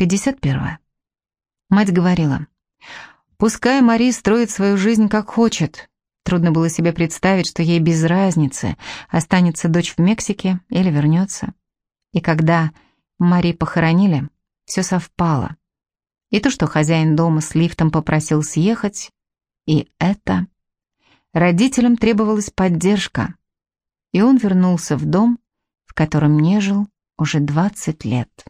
51. Мать говорила, «Пускай Мари строит свою жизнь как хочет». Трудно было себе представить, что ей без разницы, останется дочь в Мексике или вернется. И когда Мари похоронили, все совпало. И то, что хозяин дома с лифтом попросил съехать, и это... Родителям требовалась поддержка, и он вернулся в дом, в котором не жил уже 20 лет.